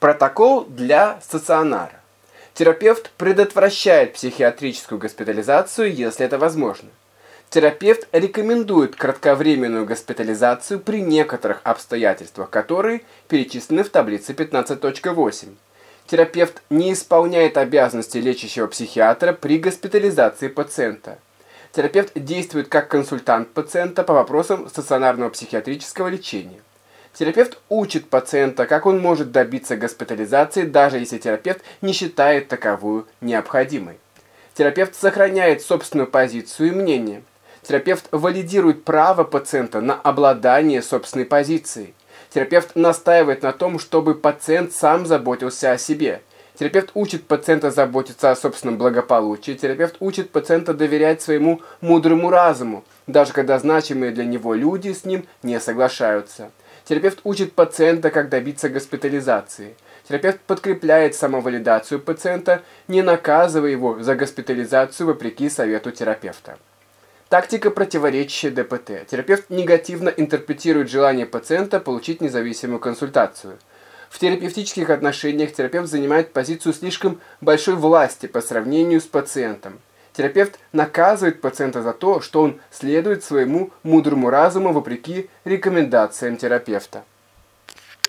Протокол для стационара. Терапевт предотвращает психиатрическую госпитализацию, если это возможно. Терапевт рекомендует кратковременную госпитализацию при некоторых обстоятельствах, которые перечислены в таблице 15.8. Терапевт не исполняет обязанности лечащего психиатра при госпитализации пациента. Терапевт действует как консультант пациента по вопросам стационарного психиатрического лечения. Терапевт учит пациента, как он может добиться госпитализации, даже если терапевт не считает таковую необходимой. Терапевт сохраняет собственную позицию и мнение. Терапевт валидирует право пациента на обладание собственной позицией. Терапевт настаивает на том, чтобы пациент сам заботился о себе. Терапевт учит пациента заботиться о собственном благополучии. Терапевт учит пациента доверять своему мудрому разуму, даже когда значимые для него люди с ним не соглашаются. Терапевт учит пациента, как добиться госпитализации. Терапевт подкрепляет самовалидацию пациента, не наказывая его за госпитализацию вопреки совету терапевта. Тактика противоречия ДПТ. Терапевт негативно интерпретирует желание пациента получить независимую консультацию. В терапевтических отношениях терапевт занимает позицию слишком большой власти по сравнению с пациентом. Терапевт наказывает пациента за то, что он следует своему мудрому разуму вопреки рекомендациям терапевта.